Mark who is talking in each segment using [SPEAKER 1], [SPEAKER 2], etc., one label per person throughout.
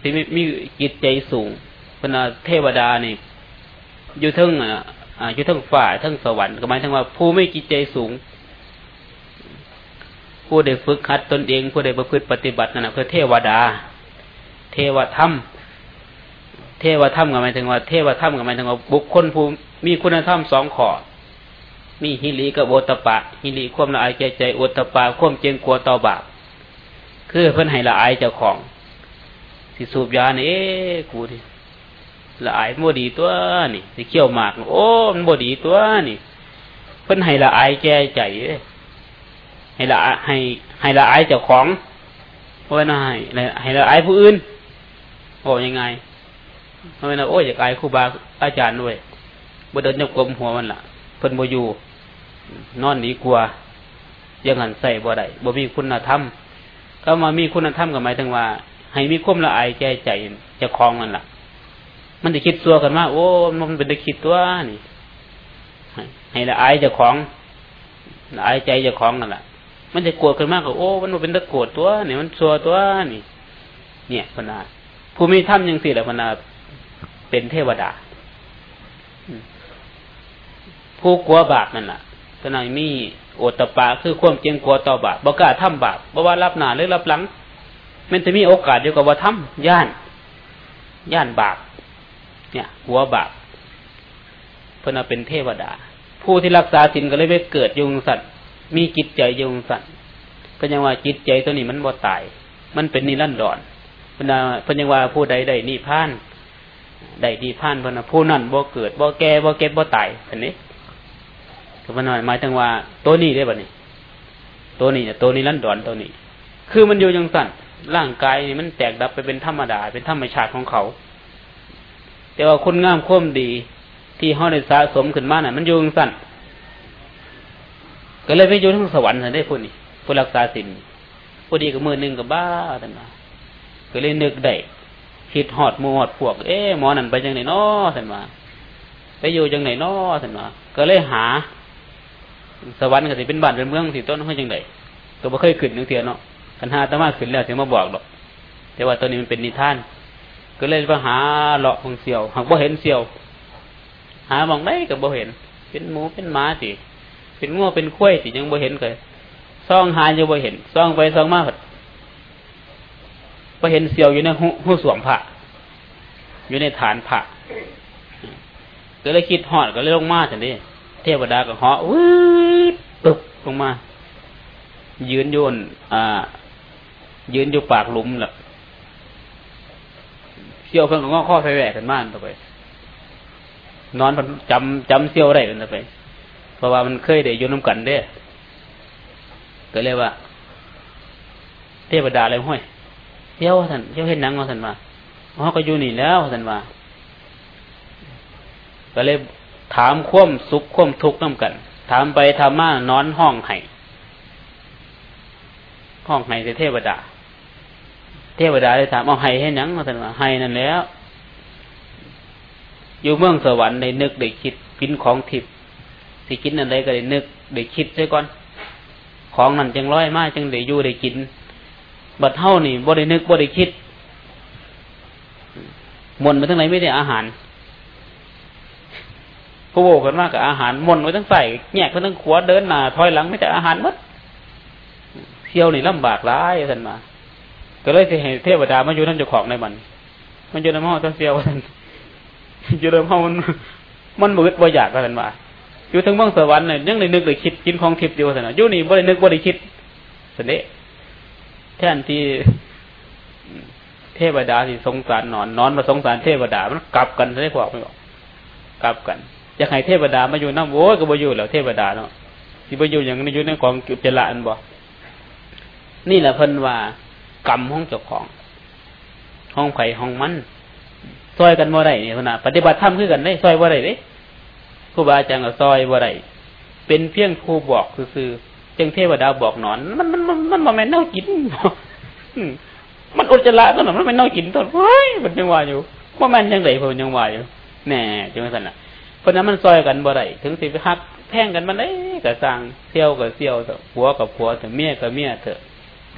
[SPEAKER 1] ที่มีมีจิตใจสูงเป็นเทวดานี่อยู่ทั้งอ่าอยู่ทั้งฝ่ายทั้งสวรรค์ก็หมายถึงว่า ผู้ไม่จิตใจสูง ผู้ได้ฝึกหัดตนเอง ผู้ได้ประพฤติปฏิบัตินั่นแหะคือเทวดา เทวธรรม เทวธรรมก็หมายถึงว่าเทวธรรมก็หมายถึงว่าบุคคลผู้มีคุณธรรมสองข้อมีฮิริกับโอตปะ ฮิริความละอายใจใจโอตปะความเจงกลัวต่อบาปคือเพิ่นให้ละอายเจ้าของ สิสูบยาเนี่ยเอ๊กูดิละอายโมดีตัวนี่สิเขี่ยวหมากโอ้มันโมดีตัวนี่ เพิ่นให้ละอายแก่ใจให้ละให้ ให้ละอายเจ้าของเพราะว่าให้ให้ละอายผู้อื่นโอ้ยังไงเพราะว่าโอ้ยอยากอายครูบาอาจารย์ด้วยบ่เดินยกกลมหัวมันละ่ะ เพิ่นบ่อยู่นอนดีกว่ายังหันใส่บ่ได้บ่มีคุณธรรมก็มามีคุณธรรมก็หมายถึงว่า ให้มีความละอายแก่ใจจะคลองมันละ่ะ มันจะคิดตัวกันว่าโอ้มันเป็นจะคิดตัวนี่ให้ละอายจะของละอายใจจะของนั่นแหละมันจะโกรธกันมากกว่าโอ้มันเป็นตะโกรธตัวนี่มันซัวตัวนี่ เนี่ยพนาผู้มีธรรมยังสี่แหละพนาเป็นเทวดาผู้กลัวบาปนั่นแหละตอนนั้นมีโอตปะคือความเจียงกลัวต่อบาปบ่กล้าทำบาปบ่ว่ารับหนาหรือรับหลัง มันจะมีโอกาสอยู่กับว่าทำย่าน ย่านบาปเนี่ย หัวบาปเพื่อนเป็นเทวดา ผู้ที่รักษาศีลก็เลยไปเกิดยุงสัตว์ มีจิตใจยุงสัตว์พยังว่าจิตใจตัวนี้มันบ่ตาย มันเป็นนิรันดรเพื่อนเพื่อนยังว่าผู้ใดใดนิพานใดนิพานเพื่อนผู้นั้นบ่เกิดบ่แก่บ่เก็บบ่ตายอันนี้ก็มันหมายถึงว่าตัวนี้ได้บ่นี่ตัวนี้เนี่ยตัวนี้ลั่นดอนตัวนี้ คือมันอยู่ยังสั่น ร่างกายนี่มันแตกดับไปเป็นธรรมดา เป็นธรรมชาติของเขา แต่ว่าคุณงามควมดี ที่เขาได้สะสมขึ้นมาน่ะ มันอยู่ยังสั่นก็เลยไปอยู่ทั้งสวรรค์ได้พูดนี่ผู้รักษาศีลผู้ดีกับมือหนึ่งกับบ้าแต่มาก็เลยนึกได้คิดหอดมูหอดพวก เอ๊หมอนั่นไปยังไหนนาะท่านมาไปอยู่ยังไหนนาะท่านมาก็เลยหา สวรรค์ก็สิเป็นบ้านเป็นเมืองสิต้นเขาจังไดตัวบ่เคยขึ้นนึงเทียนเนาะ กันหาตมาขึ้นแล้วถึงมาบอกหรอก แต่ว่าตอนนี้มันเป็นนิทาน ก็เลยไปหาเลาะของเสี่ยว หากบ่เห็นเสี่ยว หามองได้ก็บ่เห็น เป็นหมูเป็นหมาสิเป็นงัวเป็นข้วยสิยังบ่เห็นเลยซ่องหายังบ่เห็นซ่องไปซ่องมาผัดบ่เห็นเสี่ยวอยู่ในหูสวมผ้าอยู่ในฐานผ้าก็เลยคิดหอดก็เลยลงมาสินี้เทวดาก็เหาะวืดตึบลงมา ยืนโยนอ่า ยืนอยู่ปากหลุมแหละเสี่ยวเพิ่งก็ข้อไฟแหวกกันมากต่อไป นอนจำจำเสี่ยวได้กันต่อไป เพราะว่ามันเคยได้ยู่น้ำกันเด้ก็เลยว่า เทวดาอะไรห้อยเที่ยวท่านเที่ยวเห็นนังมาท่านมาเขาก็อยู่นี่แล้วท่านมาก็เลยถามคว่มสุขคว่มทุกข์น้ากัน ถามไปถามมานอนห้องไห้ห้องไห้เทวดา เทวดาเลยถามเอาไห้ให้นังมาสันว่าไห้นั่นแล้ว อยู่เมืองสวรรค์ในนึกได้คิดกินของทิพย์สิกินอะไรก็ได้นึกได้คิดใช่ก่อน ของนั่นจังร้อยมากจังได้อยู่ได้กิน บัดเท่านี่บ่ได้นึกบ่ได้คิดมนมาทั้งไหนไม่ได้อาหารผู้โบกันมากกับอาหารมนไว้ทั้งใส่แยกไปทั้งขวเดินหน้าถอยหลังไม่แต่อาหารมัดเที่ยวนี่ลำบากร้ายท่านมา ก็เลยจะเห็นเทวดามาอยู่ท่านเจ้าของในมัน มันอยู่ในห้องท่านเสียวท่านอยู่ในห้องมันมันมืดบ่อยากท่านมาอยู่ทั้งเมืองสวรรค์เนี่ยยังได้นึกได้คิดกินของทิพย์อยู่ท่านอยู่นี่บ่ได้นึกบ่ได้คิดสันเดแทนที่เทวดาที่สงสารนอน นอนมาสงสารเทวดามันกลับกันได้พวกไม่บอกกลับกันอยากให้เทวดามาอยู่น้ำโว้ก็บ่อยู่แล้วเทวดาเนาะที่บ่อยู่อย่างนี้อยู่ในกองกุจละอันบ่นี่แหละเพิ่นว่า กรรมห้องเจ้าของห้องไผ่ห้องมันซอยกันบ่ได้นี่ยพนะปฏิบัติธรรมคือกันได้ซอยบ่ได้เด้ครูบาอาจารย์ก็ซอยบ่ได้เป็นเพียงครูบอกคือจึงเทวดาบอกหนอน มันมันมันมันบ่แม่นเน่ากินมันอุจจาระตัวนั้นมันไม่เน่ากินตัวเฮ้ยมันยังว่าอยู่ว่ามันยังไงเพิ่นยังว่าอยู่แน่จังซั่นน่ะเพราะนั้นมันซอยกันบ่ได้ถึงสิไปฮักแพ่งกันมันได้กับสร้างเซี่ยวกับเซี่ยวเถอะผัวกับผัวเถอะเมียกับเมียเถอะ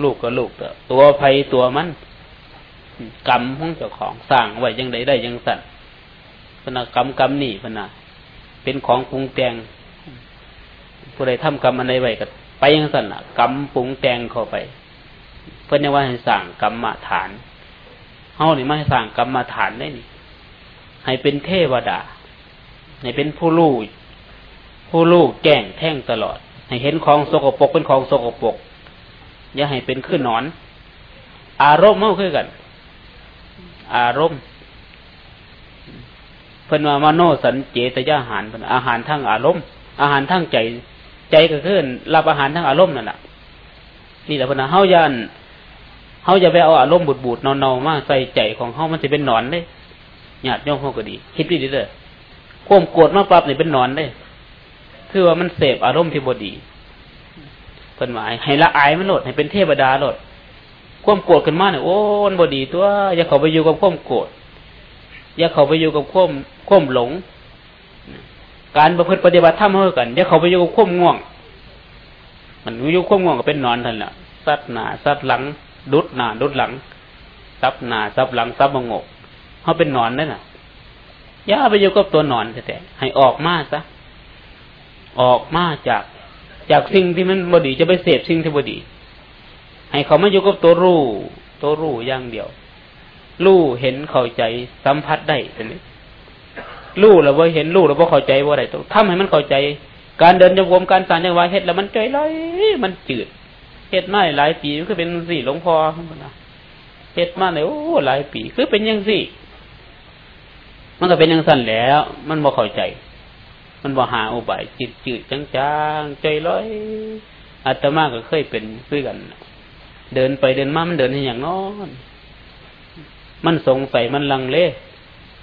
[SPEAKER 1] ลูกกับลูกเถอะตัวภัยตัวมันกรรมของเจ้าของสร้างไว้ยังไดได้ยังสั่นพนกรรมกรรมนี่พนะเป็นของปรุงแต่งผู้ใดทำกรรมอะไรไว้ก็ไปยังสั่นอะกรรมปรุงแต่งเข้าไป เพื่อนว่าให้สั่งกรรมฐานเฮานี่มาให้สั่งกรรมฐานได้นี่ให้เป็นเทวดา ให้เป็นผู้รู้ผู้รู้แจ้งแท่งตลอด ให้เห็นของสกปรกเป็นของสกปรก อย่าให้เป็นขึ้นนอน อารมณ์เมื่อคือกัน อารมณ์เพิ่นว่ามโนสันเจตยาหารเป็นอาหารทั้งอารมณ์ อาหารทั้งใจ ใจก็คือรับอาหารทั้งอารมณ์นั่นแหละนี่แหละพนเฮายันเฮาจะไปเอาอารมณ์บูดบูดนอนๆมาใส่ใจของเฮามันจะเป็นหนอนเลยหยาดย่อมเฮาก็ดี คิดดีๆเด้อความโกรธมาปรับนี่เป็นหนอนเลยคือว่ามันเสพอารมณ์ที่บดี พิ่นหมายให้ละอายมันโลดให้เป็นเทวดาโลดควมโกรธขึ้นมาเนี่ยโอ้มันบดีตัวอย่าเขาไปอยู่กับควมโกรธอย่าเขาไปอยู่กับควมควมหลง การประพฤติปฏิบัติธรรมเท่ากันอย่าเขาไปอยู่กับควมง่วง มันอยู่ควมง่วงก็เป็นนอนทันละซัดหน้าซัดหลัง ดุดหน้าดุดหลังซับหน้าซับหลังซับมงกเขาเป็นนอนได้น่ะอย่าไปอยู่กับตัวนอนแต่ให้ออกมาซะออกมาจาก จากสิ่งที่มันบดีจะไปเสพสิ่งที่บดี ให้เขามาอยู่กับตัวรู้ ตัวรู้อย่างเดียว รู้เห็นเข้าใจสัมผัสได้ทีนี้รู้แล้วว่าเห็นรู้แล้วว่าเข้าใจว่าอะไรต้องทำให้มันเข้าใจ การเดินจงกรมการสานจังหวะเฮ็ดแล้วมันใจลอยมันจืดเฮ็ดมาหลายปีคือเป็นสี่หลวงพ่อเฮ็ดมาเลยโอ้หลายปี คือเป็นยังสี่ มันก็เป็นยังสั่นแล้ว มันบ่เข้าใจ มันบ่หาอุบายจิตจืดจางใจลอยอาตมาก็เคยเป็นเพื่อนเดินไปเดินมามันเดินอย่างนอนมันสงสัยมันลังเล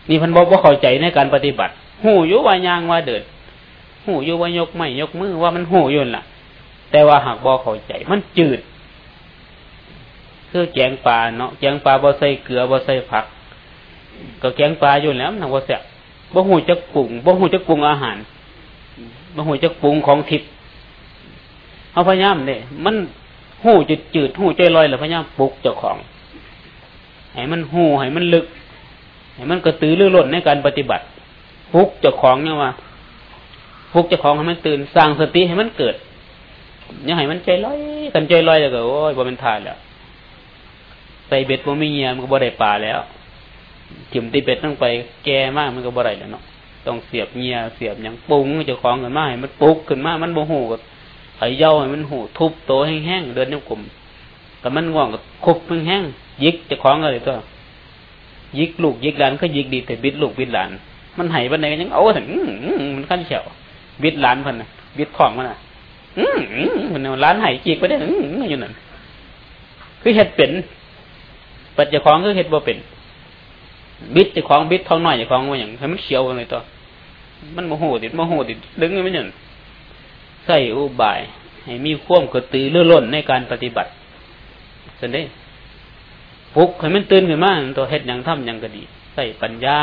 [SPEAKER 1] นี่พันบอกว่าเข้าใจในการปฏิบัติ หูอยู่ว่ายางว่าเดิน หูอยู่ว่ายกไม่ยกมือว่ามันหูอยู่ล่ะ แต่ว่าหากบ่เข้าใจ มันจืด คือแกงปลาเนาะแกงปลาบ่ใส่เกลือบ่ใส่ผัก ก็แกงปลาอยู่แล้วมันบ่แซ่บ บ่หูจักปรุงบ่หูจักปรุงอาหารบ่หูจักปรุงของทิพย์เอาพยายามเนี่ยมันหูจืดจืดหูใจลอยแล้วพยายามปลุกเจ้าของให้มันหูให้มันลึกให้มันกระตือรือร้นในการปฏิบัติปลุกเจ้าของเนี่ยว่าปลุกเจ้าของให้มันตื่นสร้างสติให้มันเกิดอย่าให้มันใจลอยกันใจลอยแล้วก็โอ้ยบ่เป็นทานแล้วใส่เบ็ดบ่มีเงียมันก็บ่ได้ปลาแล้ว ถิ่มตีเป็ดต้องไปแก่มากมันก็บ่ไรแล้วเนาะต้องเสียบเงียเสียบอย่างปุ้งเจ้าของกันมาให้มันปุ๊กขึ้นมามันโมโหกับไอ้เย้าให้มันหูทุบโตแห้งๆเดินในกลมแต่มันง่วงกับคุบมันแห้งยิกเจ้าของอะไรตัวยิกลูกยิกหลานก็ยิกดีแต่บิดลูกบิดหลาน มันไห้บันไดยังเอาถึงมันขั้นเฉียวบิดหลานพันนะบิดของมันอะอืมมันร้านไห้จีกไปได้อยู่นั่นคือเห็ดเป็นปัจจุบันคือเห็ดบ่เป็น บิดจะของบิดท้องน้อยจะของว่าอย่างให้มันเขียวอะไรตัวมันโมโหติดโมโหติดดึงไม่หนึ่งใส่อุบาย ให้มีข่วมกระตือรือร้นในการปฏิบัติสันเด้ปลุกให้มันตื่นขึ้นมาตัวเฮ็ดอย่างทำอย่างก็ดี ใส่ปัญญา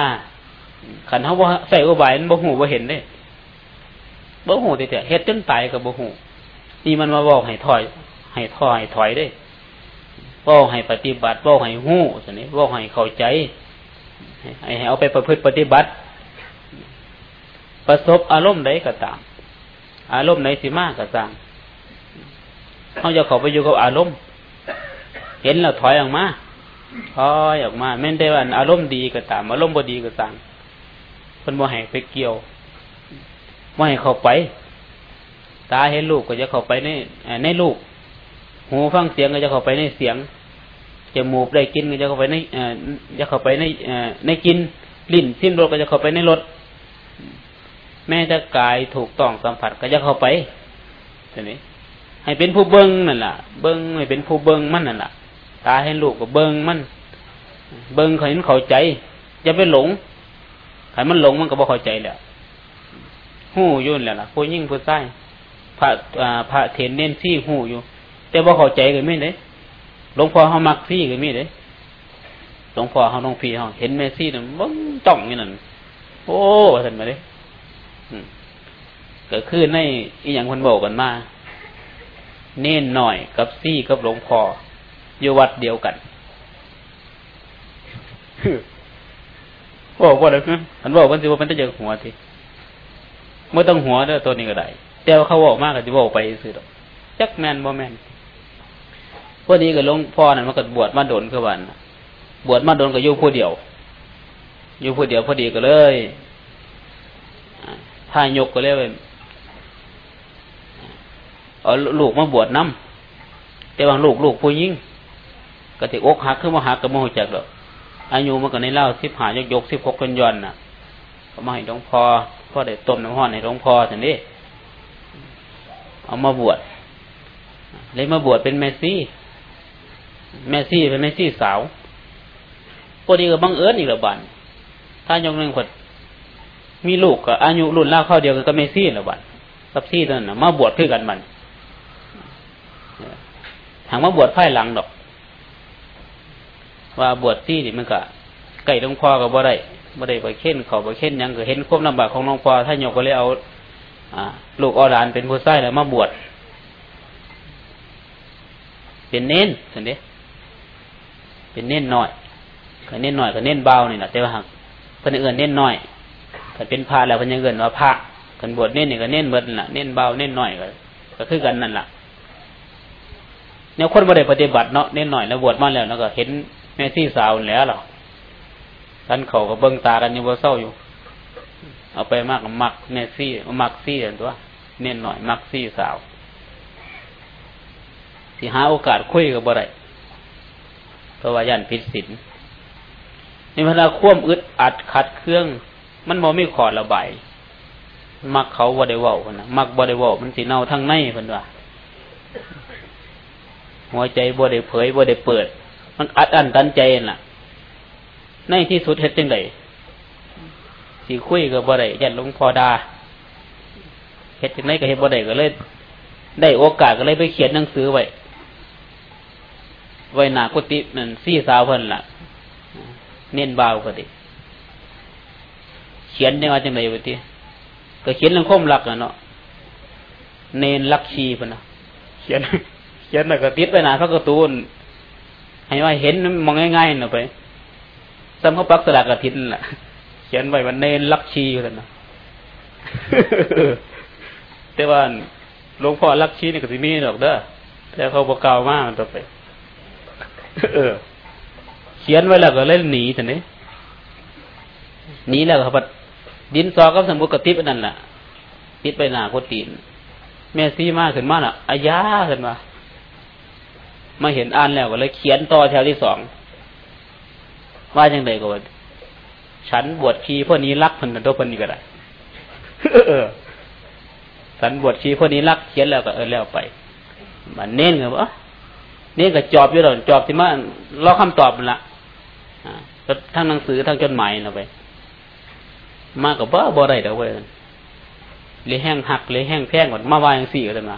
[SPEAKER 1] ขันเขาว่าใส่อุบายมันโมโหว่าเห็นได้โมโหติดแต่เฮ็ดจนตายกับโมโหนี่มันมาบอกให้ถอย ให้ถอยถอยได้บอกให้ปฏิบัติบอกให้หู้สันนี้บอกให้เข้าใจ เอาไปประพฤติปฏิบัติ ประสบอารมณ์ใดก็ตาม อารมณ์ไหนสิมากก็ตามเขาจะเข้าไปอยู่กับอารมณ์ เห็นแล้วถอยออกมาถอยออกมาไม่ได้ว่าอารมณ์ดีก็ตาม อารมณ์บดีก็ตามคนบ่ให้ไปเกี่ยวไม่ให้เข้าไป ตาเห็นลูกก็จะเข้าไปในในลูก หูฟังเสียงก็จะเข้าไปในเสียง จมูกได้กินก็จะเข้าไปในจะเข้าไปในในกินลิ้นสิ้นรสก็จะเข้าไปในรสแม้แต่กายถูกต้องสัมผัสก็จะเข้าไปทีนี้ให้เป็นผู้เบิ้งนั่นแหละเบิ้งให้เป็นผู้เบิ้งมันนั่นแหละตาเห็นลูกก็เบิ้งมันเบิ้งเขาเห็นเข้าใจอย่าไปหลงใครมันหลงมันก็บ่เข้าใจแหละหู้ยุ่นแหละล่ะผู้ยิ่งผู้ใต้พระพระเทนเน้นที่หู้อยู่ แต่บ่เข้าใจกันไม่ได้ หลวงพ่อเขามักซี่ก็มีเลยหลวงพ่อเขาหลวงพี่เขาเห็นเมซี่นั่นบ้งจ้องอย่างนั้นโอ้เห็นมาเลยก็คือในอีอย่างคนบอกกันมา เน้นหน่อยกับซี่กับหลวงพ่ออยู่วัดเดียวกันบอกว่าอะไรนะอันบอกมันสิว่ามันจะเจอหัวทีเมื่อต้องหัวเด้อตัวนี้ก็ได้แต่ว่าเขาบอกมากก็จะบอกไปซื้อดอกจักแมนบ่แมน พอดีกับหลวงพ่อนั่นมันก็บวชมาโดนคือวันบวชมาโดนก็อยู่ผู้เดียว อยู่ผู้เดียวพอดีก็เลยถ้ายกก็เลยเอาลูกมาบวชน้ำแต่ว่าลูกลูกผู้ยิ่งก็ติอกหักขึ้นมาหักกับโมหจักดอกอายุมันก็ในเล่าสิบหายกยกสิบหกกันย้อนน่ะก็มาให้หลวงพ่อพ่อได้ต้มน้ำห้อนให้หลวงพ่อสันนี้เอามาบวชเลยมาบวชเป็นแมซี่ แม่ซี่เป็นแม่ซี่สาวพอดีกับบังเอิญอีกละบันถ้ายกหนึ่งคนมีลูกกับอายุรุ่นเล่าเข้าเดียวกันก็แม่ซี่ละบันกับซี่นั่นนะมาบวชคือกันมันทางมาบวชไพ่หลังดอก ว่าบวชซี่นี่มันก็ไก่หลวงพ่อกับบ่ได้บ่ได้ไปเค้นเขาไปเค้นยังก็เห็นควบลำบากของหลวงพ่อท่านยกก็เลยเอาลูกอรานเป็นผู้ใส่แล้วมาบวชเป็นเน้นสันเด เป็นเน้นหน่อยก็เน้นหน่อยก็เน้นเบานี่แหละแต่ว่าหักเพิ่นเอื่นเน้นหน่อยถ้าเป็นพระแล้วเพิ่นยังเอื่นว่าพระกันบวชเน้นนี่ก็เน้นเบิดน่ะเน้นเบาเน้นหน่อยก็ก็คือกันนั่นแหละเนี่ยคนบ่ได้ปฏิบัติเนาะเน้นหน่อยแล้วบวชมาแล้วแล้วก็เห็นแม่ที่สาวแล้วหรอท่านเขาก็เบิ่งตากันอยู่บ่เศร้าอยู่ เอาไปมากมักแม่ซี่มักซี่อันตัวเน้นหน่อยมักซี่สาวที่หาโอกาสคุยกับบ่ได้ เพราะว่ายันพิษสินในเวลาควมอึดอัดขัดเครื่อง มันบ่มีขอดระบายมักเขาบ่ได้ว้าคนนะมักบ่ได้ว้ามันสิเน่าทั้งในเพิ่นว่าหัวใจบ่ได้เผยบ่ได้เปิด มันอัดอั้นตันใจน่ะ ในที่สุดเฮ็ดจังไดสิคุยกับบ่ได้ยันหลวงพ่อดาเฮ็ดจังไดก็เฮ็ดบ่ได้ก็เลยได้โอกาสก็เลยไปเขียนหนังสือไว้ ไว้หนากุฏินั่นซี่สาวเพิ่นล่ะเน้นเบาก็ดิเขียนได้มาจังไดวะติก็เขียนเรื่องคมรักนะเนาะเนนลักชีเพิ่นน่ะเขียน เขียนแล้วก็ติดไว้หนาพระกระตูนให้ว่าเห็นมองง่ายๆน่ะไปซ้ำเขาปักสลากกระถินล่ะ เขียนไว้ว่าเนนลักชีเพิ่นน่ะแต่ว่าหลวงพ่อลักชีนี่ก็สิมีดอกเด้อแต่เขาบอกกล่าวมากต่อไป เออ เขียนไว้แล้วก็เล่นหนีท่านนี้หนีแล้วครับดินซอก็สมบูรณ์กระติบนั่นแหละติดไปหนาโคตีนแม่ซีมากขึ้นมาอะอายาขึ้นมามาเห็นอ่านแล้วก็เลยเขียนต่อแถวที่สองว่าจังไดก็ว่าฉันบวชชีพวกนี้รักพันตัวพันนี้ก็ได้เออฉันบวชชีพวกนี้รักเขียนแล้วก็เออแล้วไปมันเน้นไงวะ นี่ก็จอบอยู่หรอจอบที่มาเราคำตอบมันละทั้งหนังสือทั้งจดหมายเราไป มากับบ้าบ่ได้เด้อเว้ยเลยแห้งหักเลยแห้งแพงหมดมาวาอย่างสี่ก็เลยมา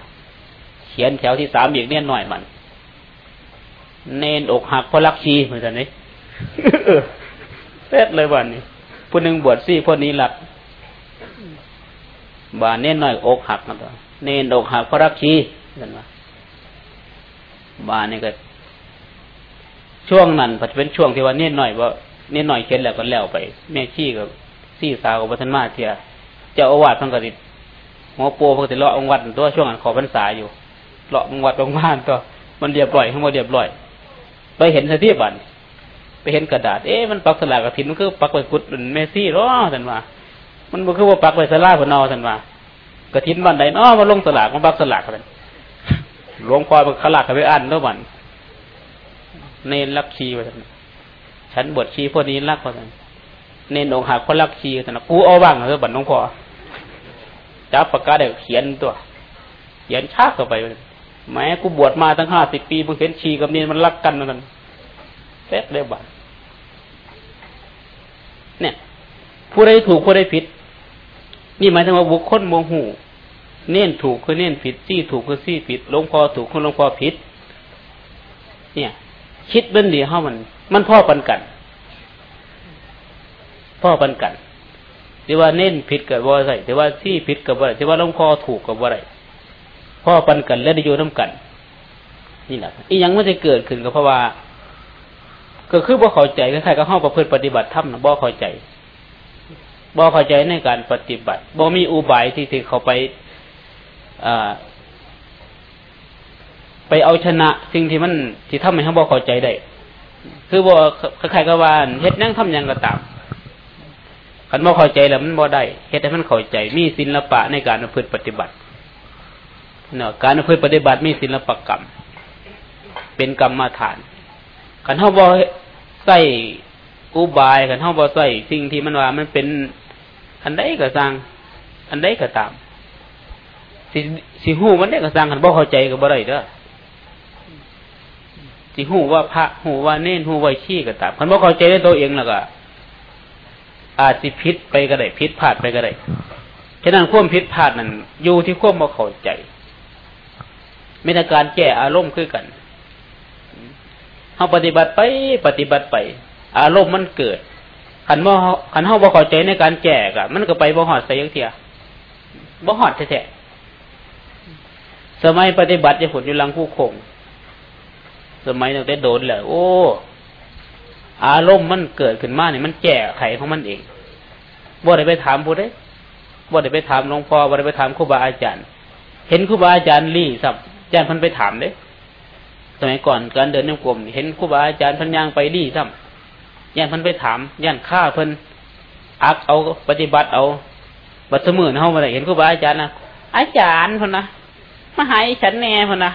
[SPEAKER 1] เขียนแถวที่สามอีกเนี่ยหน่อยมันเนนอกหักเพราะรักชีเหมือนกันนี่เส็เลยวันนี้ผู้หนึ่งบวชซี่พวกนี้หลักบาเน้นหน่อยอกหักนะตัวเน้นอกหักเพราะรักชีเห็นไหม บานนี่ก็ ช่วงนั้นปัจจุบันช่วงที่ว่าเน้นหน่อยว่าเน้นหน่อยเขียนแล้วก็แล้วไป แม่ขี้กับซี่สาวกับพัฒนมาเทียเจ้าอาวาสพังกติหัวโปพังกติเลาะองวัดตัวช่วงนั้นขอพรรษาอยู่เลาะองวัดองบ้านตัวมันเรียบร้อยทั้งหมดเรียบร้อย ไปเห็นสถีบันไปเห็นกระดาษเอ๊ะมันปักสลากกระถินมันคือปักไว้กุดเป็นเมซี่หรอท่านว่ามันบ่คือว่าปักไว้สลากพนอท่านว่ากระถินบันใดเนาะมาลงสลากมาปักสลากกัน หลวงพ่อมันขลักไปอ่านแล้วมันเน้นรักชีว่าท่านฉันบวชชีพวกนี้รักว่าท่านเนนองหักคนรักชีท่านกูเอาบ้างเออบัตรหลวงพ่อจับปากกาเด็กเขียนตัว เขียนชากเข้าไปแม้กูบวชมาตั้งห้าสิบปีมึงเห็นชีกับเนนมันรักกันนั่นเซ็ตเลยบัตรเนี่ย ผู้ใดถูกผู้ใดผิด นี่หมายถึงว่าบุคคลโมหู เน้นถูกคือเน้นผิดซี่ถูกคือซี่ผิดลงพอถูกคือลงพอผิด เนี่ย คิดเป็นดีเฮามัน มันพ่อปันกัน พ่อปันกันที่ว่าเน้นผิดกับว่าไรที่ว่าซี่ผิดกับว่าไรที่ว่าลงพอถูกกับว่าไรพ่อปันกันและได้อยู่น้ากัน นี่แหละอีกอย่างมันจะเกิดขึ้นก็เพราะว่าก็คือบ่เข้าใจคล้ายๆกับเฮาประพฤติปฏิบัติธรรมนะบ่เข้าใจบ่เข้าใจในการปฏิบัติบ่มีอุบายที่ที่เขาไป ไปเอาชนะสิ่งที่มันที่ทำให้เขาบ่เข้าใจได้ คือบ่คล้ายๆกับว่าเฮ็ดนั่งทำยังก็ตามคันบ่เข้าใจแล้วมันบ่ได้เฮ็ดให้มันเข้าใจ มีศิลปะในการประพฤติปฏิบัติเนาะการประพฤติปฏิบัติมีศิลปกรรม เป็นกรรมฐานคันเฮาบ่ใส่อุบายคันเฮาบ่ใส่สิ่งที่มันว่ามันเป็น อันใดก็สร้าง อันใดก็ตาม สิสิฮู้มันได้ก็สร้างคันบ่เข้าใจก็บ่ได้เด้อสิฮู้ว่าพระฮู้ว่าเน้นฮู้ว่าขี้ก็ตามคันบ่เข้าใจในตัวเองแล้วก็อาจสิผิดไปก็ได้ผิดพลาดไปก็ได้ฉะนั้นควมผิดพลาดนั้นอยู่ที่ควมบ่เข้าใจไม่ใช่การแก้อารมณ์คือกันเฮาปฏิบัติไปปฏิบัติไป อารมณ์มันเกิดขันว่าขันเฮาบ่เข้าใจในการแก้กะมันก็ไปบ่ฮอดใส่ยังเทียบ่ฮอดแท้ๆ สมัยปฏิบัติจะผลอยู่ลังผู้คง สมัยตั้งแต่โดนแล้วโอ้ อารมณ์มันเกิดขึ้นมาเนี่ยมันแก้ไขของมันเองบ่ได้ไปถามผู้ใดบ่ได้ไปถามหลวงพ่อบ่ได้ไปถามครูบาอาจารย์ เห็นครูบาอาจารย์รีสับอาจารย์พันไปถามเด้สมัยก่อนการเดินในกลมเห็นครูบาอาจารย์พันยางไปรีซ้ำย่านพันไปถามย่านฆ่าเพิ่นอักเอาปฏิบัติเอา บัดเสมอเฮามาได้เห็นครูบาอาจารย์นะอาจารย์พันนะ มาหายฉันแน่พันนะ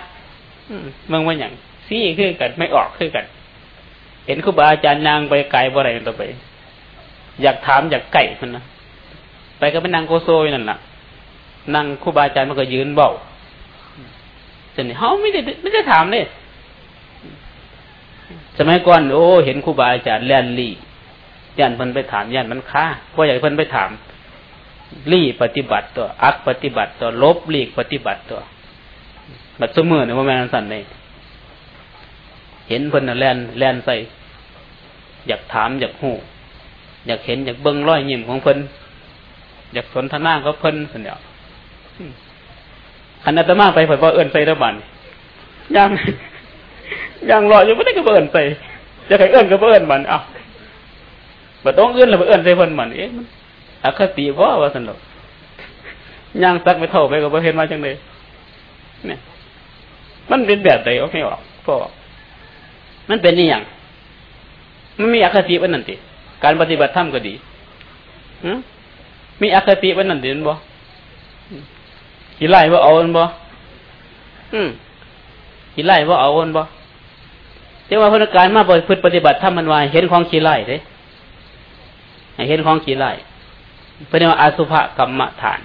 [SPEAKER 1] มึงว่าอย่างซี่คือกันไม่ออกคือกัน เห็นครูบาอาจารย์นางไปไกลบ่ไรต่อไป อยากถามอยากไก่พันะไปก็เป็นนางโกโซยนั่นแหละนางครูบาอาจารย์มันก็ยืนเบาจนเขาไม่ได้ไม่ได้ถามเลยสมัยก่อนโอ้เห็นครูบาอาจารย์แลนลี่ยันเพิ่นไปถามยันมันค่าเพราะอยากเพิ่นไปถามลี่ปฏิบัติตัว อักปฏิบัติตัวลบลีกปฏิบัติตัว บบเสมอเนี่ยว่าแม่นสั่นเลยเห็นเพิ่นแลนแลนใส่ อยากถามอยากหูอยากเห็นอยากเบิ้งร้อยยิ้มของเพิ่นอยากสนทนากับเพิ่นสันเดียวขันอาตมาไปเผยว่าเอิญใส่ระบันยังยังรออยู่ไม่ได้ก็เอิญใส่จะใครเอิญก็เอิญมันอ้าวบ่ต้องเอิญแล้วเอิญใส่เพิ่นมันเอ๊ะมันอคติว่าว่าสนุกยังสักไปเท่าไปก็บ่เห็นมาจังเลยเนี่ย มันเป็นแบบใดโอเคออกพ่อมันเป็นนี่อย่างมันมีอคติวันนั่นติการปฏิบัติธรรมก็ดีมีอคติวันนั่นติมันบ่ขี้ไล่ว่าเอาอันบ่อืมขี้ไล่ว่าเอาอันบ่แต่ว่าพนักการมาพฤติปฏิบัติถ้ามันวายเห็นของขี้ไล่เด้เห็นของขี้ไล่เป็นว่าอาสุภกรรมฐาน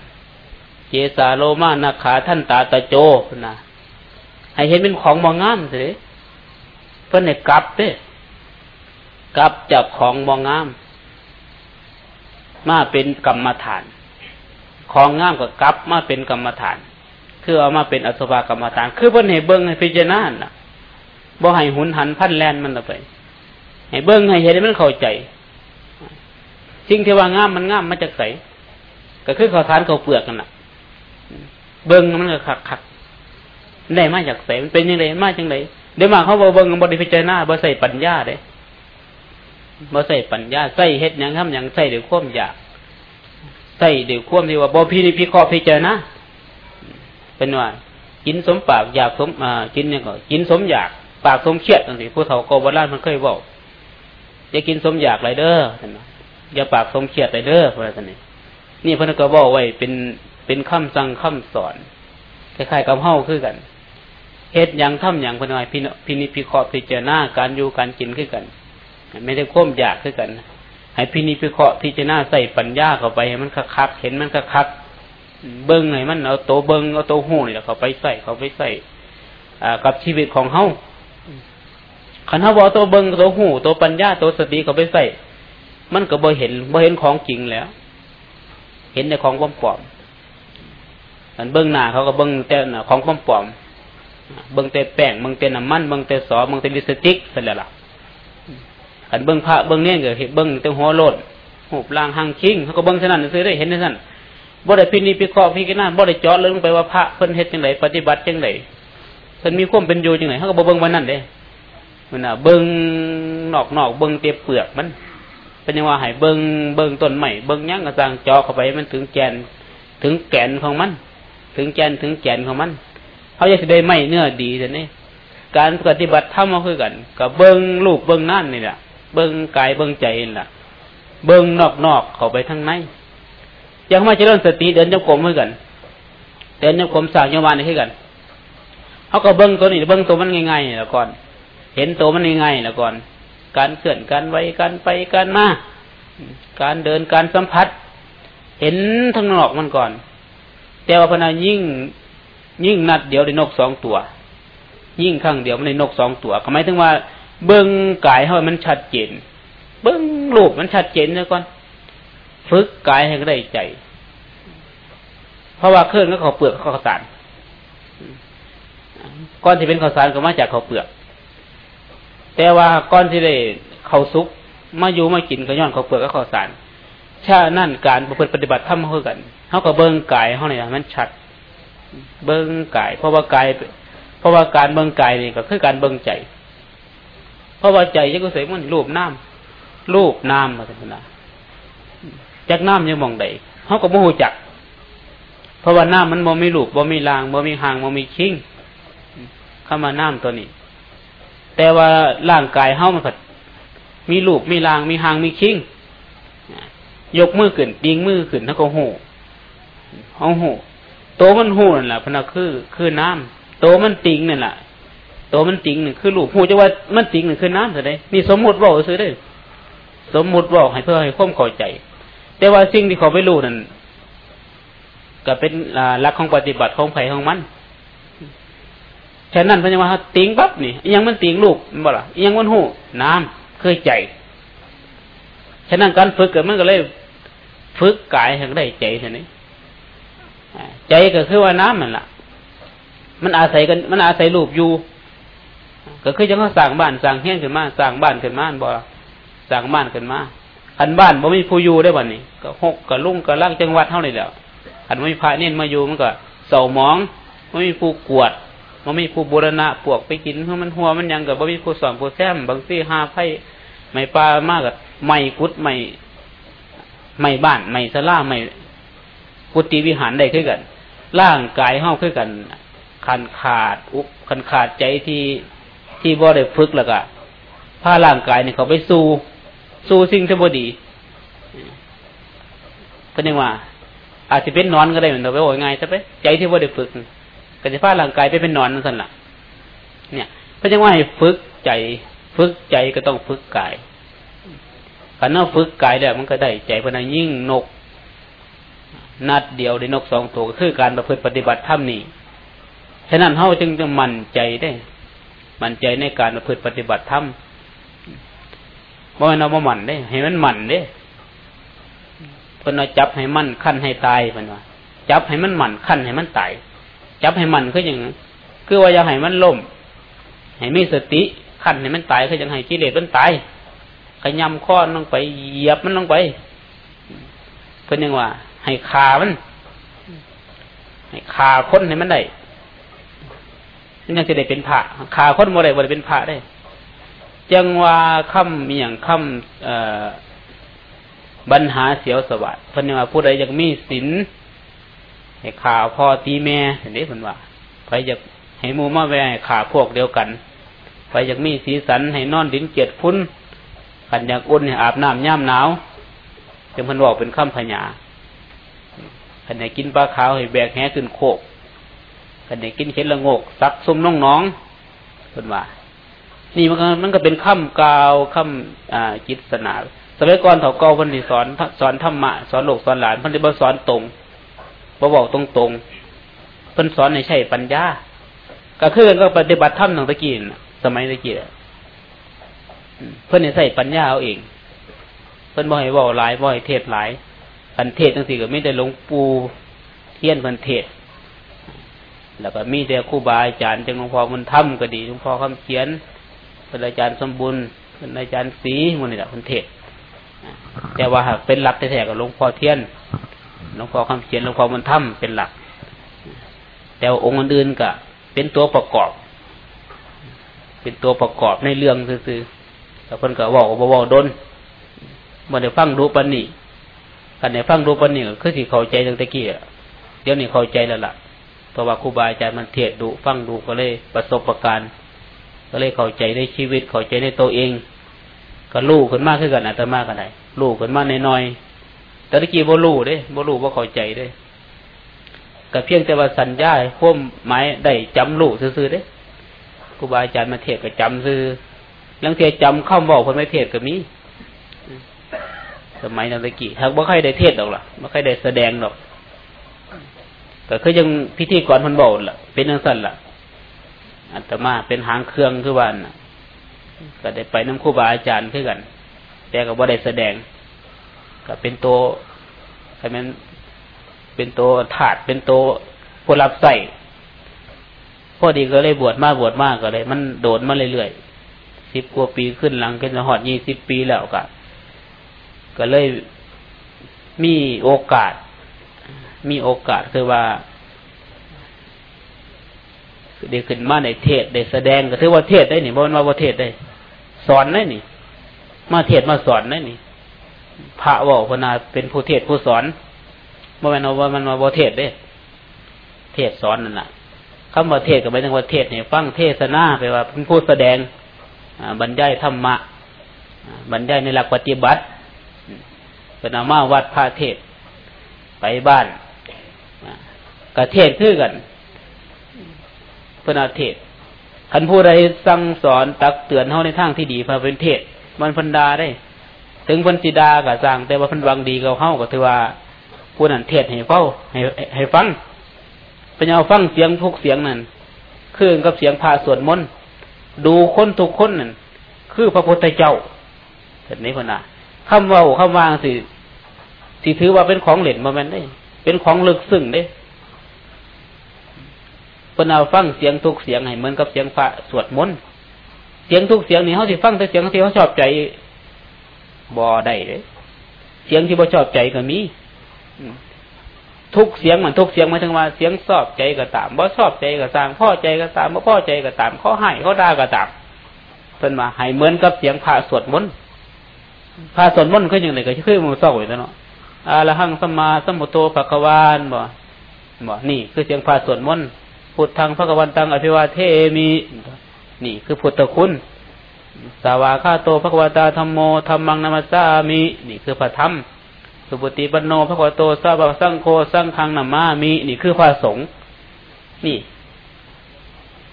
[SPEAKER 1] เจสาโลมานาขาท่านตาตะโจนะ ให้เห็นเป็นของมองงามสิเพื่อนเนี่ยกลับเด้กลับจากของมองงาม มาเป็นกรรมฐาน ของงามกับกลับมาเป็นกรรมฐาน คือเอามาเป็นอสุภกรรมฐาน คือเพิ่นให้เบิ้งให้พิจารณาน่ะบ่ให้หุนหันพันแลนมันไป ให้เบิ้งให้เห็นมันเข้าใจสิ่งที่ว่างามมันงามมาจากใสก็คือเขาทานเขาเปลือกกันน่ะ เบิ้งมันก็คักคัก ได้มาจากใสมันเป็นยังไงมาจังไรเดี๋ยวมาเขาบอกเบิ้งบริพิจารณาบ่ใส่ปัญญาเด้บ่ใส่ปัญญาใส่เฮ็ดยังทำยังใส่เดี๋ยวควมอยากใส่เดี๋ยวควมที่ว่าบ่พีนี่พิเคราะห์พิจารณาเป็นว่ากินสมปากอยากสมอ่ากินเนี่ยก็กินสมอยากปากสมเครียดต่างๆผู้เฒ่าโกบราณมันเคยบอกอย่ากินสมอยากไรเด้ออย่าปากสมเครียดไรเด้อพระอะไรนี่นี่พระนกบอกไว้เป็นเป็นคำสั่งคำสอนคล้ายๆกับเฮ้าคือกัน เฮ็ดยังทำอย่างพนักพิพินิพิเคราะห์พิจารณาการอยู่การกินคือกัน ไม่ได้ควมอยากคือกัน ให้พินิพิเคราะห์พิจารณาใส่ปัญญาเข้าไปให้มันคักเห็นมันคักเบิ้งไหนมันเอาโตเบิ้งเอาโตหูนี่แหละเขาไปใส่เขาไปใส่อ่ากับชีวิตของเฮาขันเฮาบอกตัวเบิ้งตัวหูตัวปัญญาตัวสติเขาไปใส่มันก็บ่เห็นบ่เห็นของจริงแล้ว เห็นในของปลอมปลอมมันเบิ้งหน้าเขาก็เบิ้งแต่ของปลอมปลอม เบิ้งแต่แป้งเบิ้งแต่น้ำมันเบิ้งแต่สอเบิ้งแต่ลิปสติกเสร็จแล้วล่ะอันเบิ้งพระเบิ้งเนี่ยก็เห็นเบิ้งแต่หัวโลดหูปลางหังคิงเขาก็เบิ้งเท่านั้นซื้อได้เห็นเท่านั้นบ่ได้พินิจพิเคราะห์พิจารณาบ่ได้เจาะลึกไปว่าพระเพิ่นเฮ็ดจังไดปฏิบัติจังไดเพิ่นมีความเป็นอยู่จังไดเขาก็บ่เบิ้งวันนั้นเด้มันน่ะเบิ้งนอกนอกเบิ้งเตียเปลือกมัน เป็นยังว่าให้เบิ้งเบิ้งต้นใหม่เบิ้งยั้งกระซังจอเข้าไปมันถึงแกนถึงแกนของมัน ถึงแกนถึงแกนของมัน เขาจะได้ไม่เนื้อดีแต่นี่การปฏิบัติธรรมาคือกันกับเบิ้งลูกเบิ้งนั่นนี่แหละเบิ้งกายเบิ้งใจนี่แหละเบิ้งนอกนอกเข้าไปทั้งในยังมาเจริญสติเดินจงกรมคือกันเดินจงกรมสร้างยมานนี่คือกันเขาก็เบิ้งตัวนี้เบิ้งตัวมันง่ายๆแล้วก่อน เห็นตัวมันง่ายๆแล้วก่อน การเคลื่อนการไวการไปการมาการเดินการสัมผัส เห็นทั้งนอกมันก่อน แต่ว่าพนายิ่ง ยิ่งนัดเดียวได้นกสองตัว ยิ่งครั้งเดียวมันได้นกสองตัวหมายถึงว่า เบิ้งกายให้มันชัดเจน เบิ้งรูปมันชัดเจนเลยก่อน ฝึกกายให้ได้ใจ เพราะว่าเคลื่อนก็เขาเปลือกเขาสารก้อนที่เป็นข้าวสารก็มาจากข้าวเปลือก แต่ว่าก้อนที่ได้ข้าวซุกมาอยู่มากินก็ย้อนข้าวเปลือกก็ข้าวสารชานั่นการประพฤติปฏิบัติทำเท่ากันเขาก็เบิ้งกายเขาเนี่ยมันชัด เบิ้งกายเพราะว่ากายเพราะว่าการเบิ้งกายนี่ก็คือการเบิ้งใจ เพราะว่าใจจะก็เสมันรูปน้ำรูปน้ำมาสันนาจากน้ำยังมองใดเขาก็โมโหจัก เพราะว่าน้ำมันบ่มีรูปบ่มีรางบ่มีหางบ่มีคิงเข้ามาน้ำตัวนี้ แต่ว่าร่างกายเฮามันผัดมีลูกมีรางมีหางมีคิงยกมือขึ้นดิงมือขึ้นแล้วก็หูเฮาหู โตมันหูนั่นแหละพนักคือ คือน้ำโตมันติงนั่นแหละโตมันติงหนึ่งคือลูกหูจะว่ามันติงหนึ่งคือน้ำเท่าไรนี่สมมุติบอกซื้อได้สมมุติบอกให้เพื่อให้ควมเข้าใจ แต่ว่าสิ่งที่เขาไปรู้นั่นก็เป็นหลักของปฏิบัติของไผ่ของมันฉะนั้นพระเจ้าว่าติงปั๊บนี่ยังมันติงลูกบ่ล่ะยังมันหูน้ำเคยใจฉะนั้นการฝึกเกิดมันก็เลยฝึกกายให้ได้ใจเท่านี้ ใจก็คือว่าน้ำมันล่ะ มันอาศัยกันมันอาศัยรูปอยู่ ก็คือจะเขาสร้างบ้านสร้างเฮี้ยนขึ้นมาสร้างบ้านขึ้นมาบ่สร้างบ้านขึ้นมาอันบ้านบ่มีผู้อยู่ได้บ่นี้ก็หกก็ลุ่งก็ล่างจังหวัดเท่านี้แล้วอันไม่มีพระเน้นมาอยู่มันก็เสาหมองไม่มีผู้กวดมันมีผู้บูรณะปวกไปกินเพราะมันหัวมันยังกับบ่มีผู้สอนผู้แซมบางที่หาไพ่ไม่ปลามากกับไม่กุดไม่ไม่บ้านไม่สลาไม่ กุฏิวิหารได้ขึ้นกัน ร่างกายห้องขึ้นกัน คันขาดอุบคันขาดใจที่ที่บ่ได้ฝึกแล้วก็ผ้าร่างกายเนี่ยเขาไปสู้สู้สิ่งที่บ่ดีก็ยังว่า อาจจะเป็นนอนก็ได้เหมือนเราไปโอ้ยไงแต่ไปใจที่บ่ได้ฝึกก็จะพาร่างกายไปเป็นนอนนั่นสั่นละเนี่ยเพระเจ้าว่าให้ฝึกใจฝึกใจก็ต้องฝึกกายขันเอาฝึกกายแล้มันก็ได้ใจพนันยิ่งนก นัดเดียวได้นกสองตัวก็คือการประพฤติปฏิบัติธรรมนี่ฉะนั้นเขาจึงจะมั่นใจได้ มั่นใจในการประพฤติปฏิบัติธรรมบ่ให้เราบ่มั่นได้ ให้มันมั่นได้เพิ่นเอาจับให้มั่นขั้นให้ตายเพิ่นว่าจับให้มันมั่นขั้นให้มันตายจับให้มันคืออย่างคือว่าอย่าให้มันล่ม ให้มีสติขั้นให้มันตายคืออย่างให้กิเลสมันตายขยำข้อลงไปเหยียบมันลงไปเป็นยังว่า ให้ขามัน ให้ขาคนให้มันได้ยังจะได้เป็นพระขาคนโมได้บ่ได้เป็นพระได้ จังว่าคำมีอย่างคำบัญหาเสียวสวัสดิ์เพิ่นว่าผู้ใดยังมีศีลให้ขาพ่อตีแม่เห็นไหมคนว่าไปอยากให้มูมาแวให้ขาพวกเดียวกันไปอยากมีสีสันให้นอนดินเกียดฟุ้นกันอยากอุ่นให้อาบน้ำย่ำหนาวจึงพันบอกเป็นข้ามพญา ขันไหนกินปลาขาวให้แบกแหขึ้นโคกขันไหนกินเข็ดละงกซักซุ่มน้องน้องคนว่า นี่มันก็มันก็เป็นข้ามกาวข้ามอ่าจิตสนาสมัยก่อนเขาเก่าพันธิสอนสอนธรรมะสอนโลกสอนหลานพันธิบสอนตรงบอบอกตรงๆเพิ่นสอนในใช่ปัญญาก็คือก็ปฏิบัติธรรมตั้งตะกี้สมัยตะกี้เพิ่นใส่ปัญญาเอาเอง เพิ่นบ่ให้บอกหลายบ่ให้เทศหลาย คันเทศตั้งสี่ก็ไม่ได้หลงปูเทียนพิ่นเทศ แล้วก็มีแต่ครูบาอาจารย์จังหลวงพ่อมันทำก็ดีหลวงพ่อคำเขียนเป็นอาจารย์สมบูรณ์เป็นอาจารย์สีมันนี่แหละเพิ่นเทศ แต่ว่าหากเป็นหลักแท้ๆกับหลวงพ่อเทียนหลวงพ่อคำเขียนหลวงพ่อมันถ้ำเป็นหลัก แต่องค์อื่นๆก็เป็นตัวประกอบ เป็นตัวประกอบในเรื่องซื่อแต่เพิ่นก็บอกว่าบอกดนบ่ได้ฟังรู้ปันนี่ กันได้ฟังรูปันนี่คือสิเข้าใจตั้งแต่กี้เดี๋ยวนี้เข้าใจแล้วล่ะเพราะว่าครูบาอาจารย์มันเทศดูฟังดูก็เลยประสบประการก็เลยเข้าใจในชีวิตเข้าใจในตัวเอง ก็รู้ขึ้นมากขึ้นกันอาตมากันไหนรู้ขึ้นมาในน้อยแต่ตะกี้บ่รู้เด้บ่รู้บ่เข้าใจเด้ก็เพียงแต่ว่าสัญญาพ่วมหมายได้จำรู้ซื่อๆเด้ครูบาอาจารย์มาเทศก็จำซื่อลังเทศจำเข้าบอกคนไม่เทศก็มี สมัยนั้นตะกี้หากบ่ใครได้เทศหรอกล่ะบ่ใครได้แสดงหรอกก็คือยังพิธีกรพันบอกล่ะ เป็นนังสันล่ะอัตมาเป็นหางเครื่องคือวันก็ได้ไปน้ำครูบาอาจารย์คือกัน แต่ก็บ่ได้แสดง ก็เป็นตัวใครมันเป็นตัวถาดเป็นตัวผู้รับใส่พอดีก็เลยบวชมาบวชมากก็เลย มันโดนมาเรื่อยๆสิบกว่าปีขึ้นหลังก็จะหอดยี่สิบปีแล้วก็ ก็เลยมีโอกาส มีโอกาสคือว่าได้ขึ้นมาในเทศได้แสดงก็ถือว่าเทศได้นี่บ่นว่าเทศได้ สอนได้นี่ มาเทศมาสอนได้นี่พระว่าพนาเป็นผู้เทศผู้สอนบ่แม่นว่ามันมาบ่เทศได้ เทศสอนนั่นน่ะคำว่าเทศก็หมายถึงว่าเทศเนี่ยฟังเทศนาไปว่าเป็นผู้แสดงบรรยายธรรมะบรรยายในหลักปฏิบัติ เป็นอามาวัดพระเทศ ไปบ้านกระเทศคือกันพระนาเทศคันผู้ใดสั่งสอนตักเตือนเขาในทางที่ดีพระเป็นเทศ มันพันดาได้ ถึงพันสิดากับสั่งแต่ว่าพันวังดีกับเข้าก็ถือว่าผู้นั้นเทศให้เฝ้าให้ให้ฟังเป็นเอาฟังเสียงทุกเสียงนั่นคือกับเสียงพาสวดมนต์ดูคนทุกคนนั่นคือพระพุทธเจ้าเห็นไหมพ่อนา คำว่าคำวางสิสิถือว่าเป็นของเหล่นมาแมนได้ เป็นของลึกซึ้งได้เป็นเอาฟังเสียงทุกเสียงให้เหมือนกับเสียงพระสวดมนต์เสียงทุกเสียงนี่เขาสิฟังแต่เสียงที่เขาชอบใจบ่ได้เลยเสียงที่บ่ชอบใจก็มีทุกเสียงมันทุกเสียงมาถึงว่าเสียงชอบใจก็ตามบ่ชอบใจก็ตามพ่อใจก็ตามบ่พ่อใจก็ตามเขาให้เขาด่าก็ตามเพิ่นมาให้เหมือนกับเสียงพระสวดมนต์ พระสวดมนต์คืออย่างไรก็คือมือเศร้าอยู่แล้วเนาะอาละหังสมาสมุโตภะกวานบ่บ่นี่คือเสียงพระสวดมนพุทธังพระกวันตังอภิวาเทมี นี่คือพุทธคุณ สาวาคาโตพระกวตาธรรมโมธรรมังนามัสสามิ นี่คือพระธรรม สุปฏิปันโนพระกวโตสาบสังโฆสังฆังนามามีนี่คือพระสงฆ์ นี่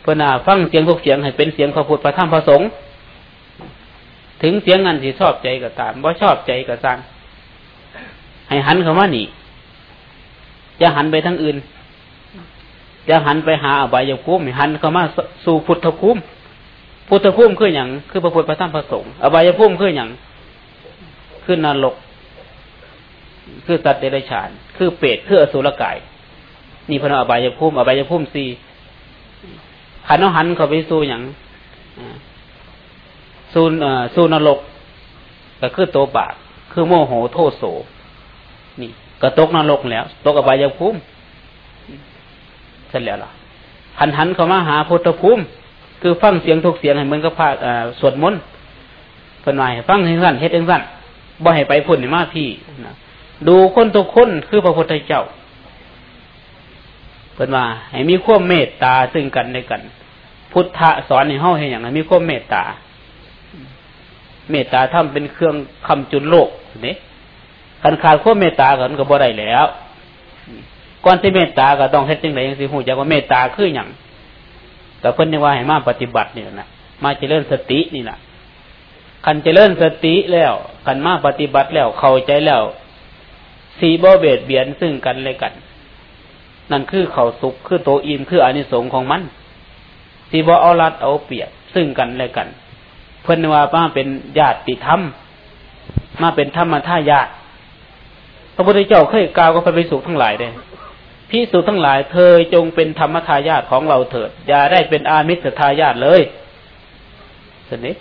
[SPEAKER 1] พนาฟังเสียงทุกเสียงให้เป็นเสียงพระพุทธพระธรรมพระสงฆ์ ถึงเสียงงันที่ชอบใจก็ตามว่าชอบใจก็สั่งให้หันคำว่านี่จะหันไปทางอื่นจะหันไปหาอบายภูมิหันเข้ามาสู่พุทธภูมิพุทธภูมิคืออย่างคือพระพุทธพระธรรมพระสงฆ์อบายภูมิคืออย่างคือนรก คือสัตว์เดรัจฉาน คือเปรตคืออสุรกาย นี่พระอบายภูมิอบายภูมิสี่ขันเอาหันเข้าไปสู่อย่าง สู่สู่นรกก็คือโตบาคือโมโหโทษโส นี่ก็ตกนรกแล้ว ตกอบายภูมิเสร็จแล้วล่ะหันหันเข้ามาหาพุทธภูมิ คือฟังเสียงทุกเสียงให้มันก็พาสวดมนต์เพิ่นว่าให้ฟังให้สั้นเฮ็ดให้สั้นบ่ให้ไปพุ่นมาพี่นะดูคนทุกคนคือพระพุทธเจ้าเพิ่นว่าให้มีความเมตตาซึ่งกันและกัน พุทธะสอนให้เฮาให้อย่างไรมีความเมตตา เมตตาทำเป็นเครื่องคำจุนโลกนี่คันขาดความเมตตากันก็บ่ได้แล้วก่อนที่เมตตาก็ต้องเฮ็ดจังไดจังสิฮู้จักว่าเมตตาคือหยังแต่เพิ่นยังว่าให้มาปฏิบัตินี่นะมาเจริญสตินี่นะคันเจริญสติแล้วคันมาปฏิบัติแล้วเข้าใจแล้วสีบ่เบียดเบียนซึ่งกันและกัน นั่นคือเข่าสุขคือโตอิ่มคืออานิสงส์ของมันสีบ่เอารัดเอาเปรียบซึ่งกันและกัน เพิ่อนว่ามาเป็นญาติธรรม มาเป็นธรรมท่าญาติพระพุทธเจ้าเคยกล่าวกับพระภิกษุทั้งหลายได้พิสุทั้งหลายเธอจงเป็นธรรมทายาทของเราเถิด อย่าได้เป็นอามิสทายาทเลยสนิท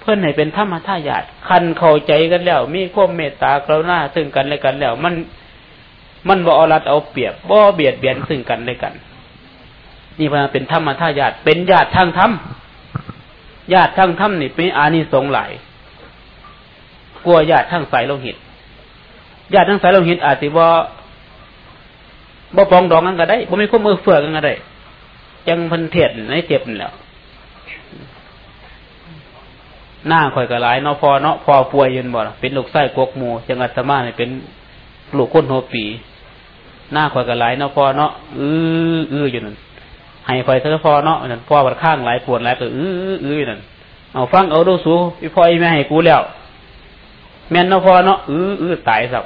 [SPEAKER 1] เพื่อนให้เป็นธรรมทายาทคันเข้าใจกันแล้ว มีความเมตตากรุณาซึ่งกันและกันแล้ว มันมันบ่เอารัดเอาเปรียบบ่เบียดเบียนซึ่งกันและกัน นี่พาเป็นธรรมทายาทเป็นญาติทางธรรม ญาติทั้งถ้ำนี่เป็นอานิสงส์หลายกลัวญาติทั้งสายโลหิตญาติทั้งสายโลหิตอาจจะว่าบ่ปองดองกันก็ได้บ่มีความมือเฟื่อกันก็ได้ยังพันเทียดในเจ็บนี่แหล้วหน้าข่อยก็หลายเนาะพอเนาะพอป่วยยืนบ่เป็นลูกไส้กกหมูจังอัตมาเนี่ยเป็นลูกคนโหปี หน้าข่อยก็หลายเนาะพอเนาะอื้ออื้ออยู่นั่น ให้ข่อยเธอพอเนาะนั่นพ่อบัดข้างหลายปวดหลายก็อื้ออื้อนั่นเอาฟังเอาดูสูพี่พ่ออีแม่ให้กูแล้ว แม่นเนาะพ่อเนาะอื้ออื้อตายสับ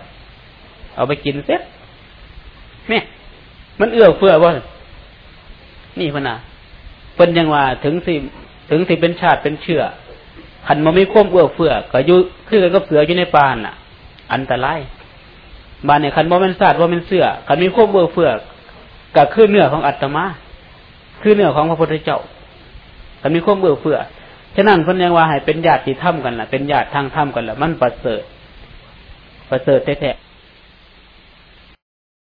[SPEAKER 1] เอาไปกินเส็จแม่มันเอื้อเฟื้อบ่นี่พนาเป็นยังว่าถึงสิถึงสิเป็นชาติเป็นเชื่อขันมันไม่ควบเอื้อเฟื้อก็อยู่คือกันกับเสืออยู่ในป่านน่ะ อันตรายบ้านเนี่ยขันบ่เป็นศาสตร์ว่เป็นเสือขันมีควบเอื้อเฟื้อก็คือเนื้อของอัตมา คือเนื้อของพระพุทธเจ้าแต่มีควบเบื่อเฟื่อฉะนั้นพันยังว่าให้เป็นญาติที่ถ้ำกันล่ะเป็นญาติทางถ้ำกันล่ะมันประเสริฐประเสริฐแท้ๆ